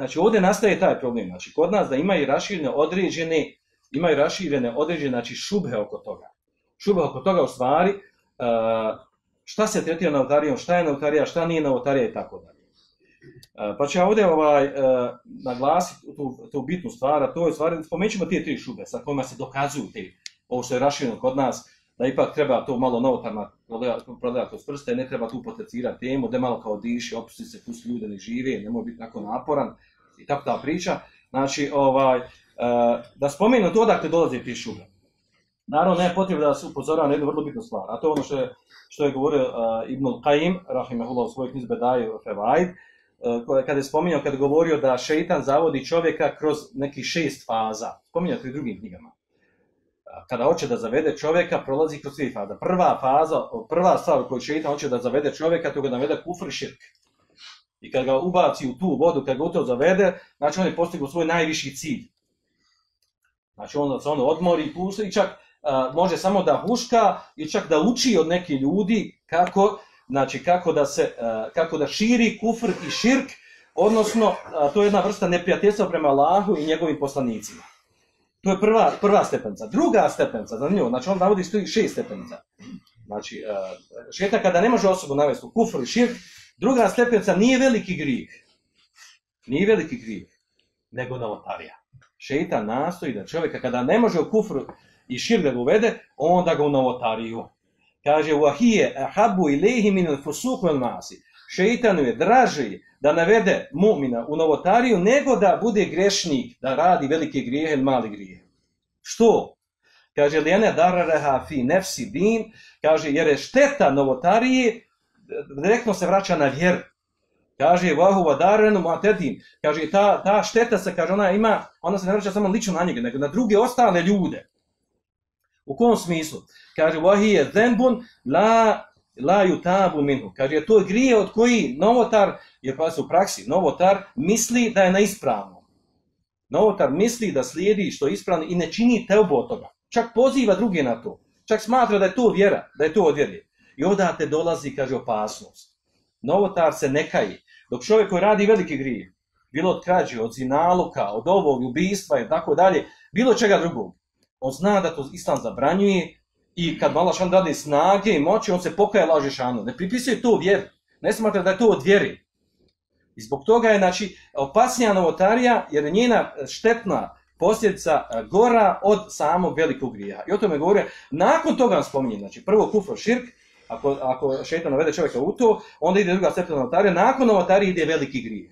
Znači ovdje nastaje taj problem. Znači kod nas da imaju raširene određene imaju raširene određene znači šubhe oko toga. Šubhe oko toga u stvari e, šta se tretira novotarijom, šta je novotarija, šta nije novotarija i tako dalje. E, pa ću ja ovdje ovaj, e, naglasiti tu, tu bitnu stvar, a to je stvar, ćemo te tri šube sa kojima se dokazuju te, ovo što je rašireno kod nas, da ipak treba to malo novotama prodavati kroz prste, ne treba tu potencirati temu, da malo kao diši, opusti se, pusti ljude ne žive, ne može biti tako naporan i tako ta priča. Znači, ovaj, e, da spomenu to odakle dolaze ti šube. Naravno, ne je potrebno da se upozorava na jednu vrlo bitnu stvar, a to je ono što je, što je govorio uh, Ibn Qaim, Rahimahullah, u svojoj knjizi Bedaju Fevaid, e, uh, kada je spominjao, kada je govorio da šeitan zavodi čovjeka kroz neki šest faza, spominjao to i drugim knjigama kada hoće da zavede čovjeka, prolazi kroz tri faze. Prva faza, prva stvar koju šeitan hoće da zavede čovjeka, to ga navede kufr i širk. I kad ga ubaci u tu vodu, kad ga u to zavede, znači on je postigao svoj najviši cilj. Znači on se ono odmori i pusti i čak a, može samo da huška i čak da uči od neki ljudi kako, znači kako da se, a, kako da širi kufr i širk, odnosno a, to je jedna vrsta neprijateljstva prema Allahu i njegovim poslanicima. To je prva, prva stepenica. Druga stepenica, za nju, znači on navodi stoji šest stepenica. Znači, uh, šeta kada ne može osobu navesti u kufru i širk, druga stepenica nije veliki grijeh. Nije veliki grijeh, nego novotarija. Šeta nastoji da čovjeka kada ne može u kufru i širk da ga uvede, onda ga u novotariju. Kaže, وَهِيَ أَحَبُ إِلَيْهِ مِنَ الْفُسُوكُ وَالْمَاسِ Šeitanu je draži da navede mu'mina u novotariju, nego da bude grešnik, da radi velike grijehe ili mali grijehe. Što? Kaže, lijene darareha fi nefsi din, kaže, jer je šteta novotarije, direktno se vraća na vjer. Kaže, vahu vadarenu matedin, kaže, ta, ta šteta se, kaže, ona ima, ona se ne vraća samo lično na njega, nego na druge ostale ljude. U kom smislu? Kaže, vahi je zenbun la la yutabu minhu. Kaže, to je grije od koji novotar, jer pa se u praksi, novotar misli da je na ispravno. Novotar misli da slijedi što je ispravno i ne čini teubu od toga. Čak poziva druge na to. Čak smatra da je to vjera, da je to odvjerje. I onda te dolazi, kaže, opasnost. Novotar se ne kaji. Dok čovjek koji radi velike grije, bilo od krađe, od zinaluka, od ovog ubistva i tako dalje, bilo čega drugog, on zna da to islam zabranjuje, I kad Allah šan dade snage i moći, on se pokaje laže šanu. Ne pripisuje to vjer. Ne smatra da je to od vjeri. I zbog toga je, znači, opasnija novotarija, jer je njena štetna posljedica e, gora od samog velikog grija. I o tome govore, nakon toga vam spominje, znači, prvo kufro širk, ako, ako šetan navede čovjeka u to, onda ide druga stepena novotarija, nakon novotarije ide veliki grijeh.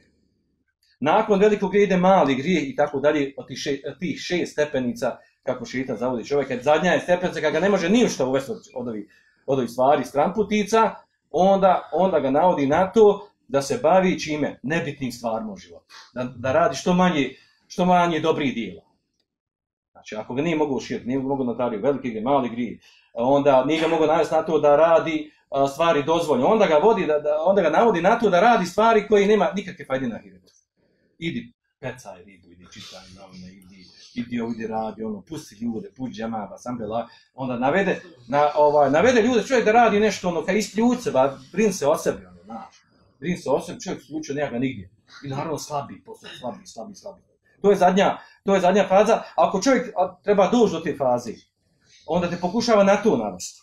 Nakon velikog grijeha ide mali grijeh i tako dalje od tih, še, tih šest stepenica kako šeitan zavodi čovjeka, zadnja je stepenca, kada ga ne može ništa uvesti od ovih, od ovih stvari, stramputica, onda, onda ga navodi na to da se bavi čime? Nebitnim stvarima u životu. Da, da radi što manje, što manje dobrih dijela. Znači, ako ga nije mogu širiti, nije mogu natariti veliki gdje, mali grije, onda nije ga mogu navesti na to da radi a, stvari dozvoljno. Onda ga vodi, da, da, onda ga navodi na to da radi stvari koje nema nikakve fajde na hiretu. Idi pecaj ribu, idi čitaj novine, idi idi ovdje radi, ono, pusti ljude, pusti džemaba, sam bela, onda navede, na, ovaj, navede ljude, čovjek da radi nešto, ono, kaj isključ se, ba, brin se o sebi, ono, znaš, brin se o sebi, čovjek slučio njega nigdje. I naravno slabi, posle, slabi, slabi, slabi. To je zadnja, to je zadnja faza. Ako čovjek treba doći do te faze, onda te pokušava na to navesti.